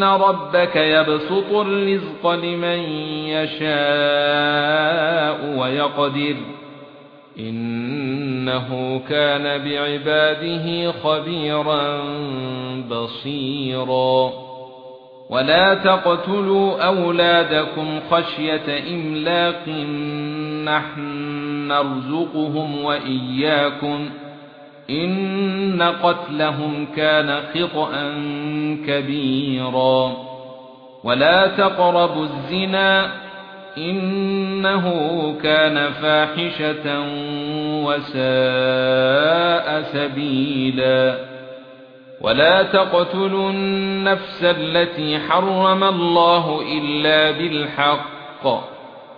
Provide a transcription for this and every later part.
ان ربك يبسط الرزق لمن يشاء ويقدر انه كان بعباده خبيرا بصيرا ولا تقتلوا اولادكم خشيه املاق نحن نرزقهم واياكم إن قتلهم كان خطأ كبيرا. ولا تقربوا الزنا إنه كان فاحشة وساء سبيلا. ولا تقتلوا النفس التي حرم الله إلا بالحق.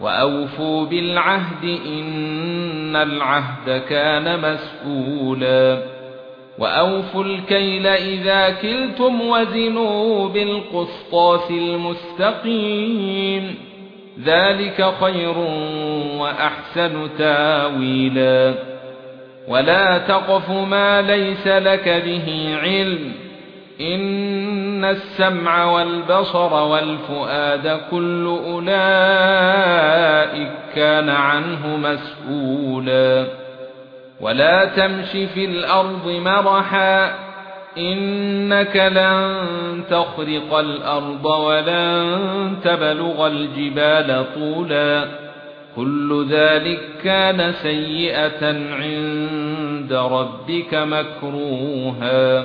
واوفوا بالعهد ان العهد كان مسؤولا واوفوا الكيل اذا كلتم وزنوا بالقسطاس المستقيم ذلك خير واحسن تاويلا ولا تقف ما ليس لك به علم ان السمع والبصر والفؤاد كل اولئك كان عنه مسؤولا. ولا تمش في الأرض مرحا إنك لن تخرق الأرض ولن تبلغ الجبال طولا. كل ذلك كان سيئة عند ربك مكروها.